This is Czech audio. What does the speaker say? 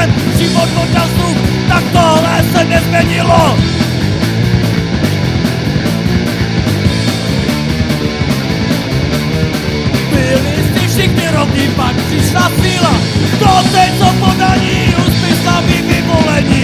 před život od času, tak tohle se nezměnilo. Byli jsi všichni rovní, pak přišla síla, to teď co podaní, úspěch slaví vyvolení.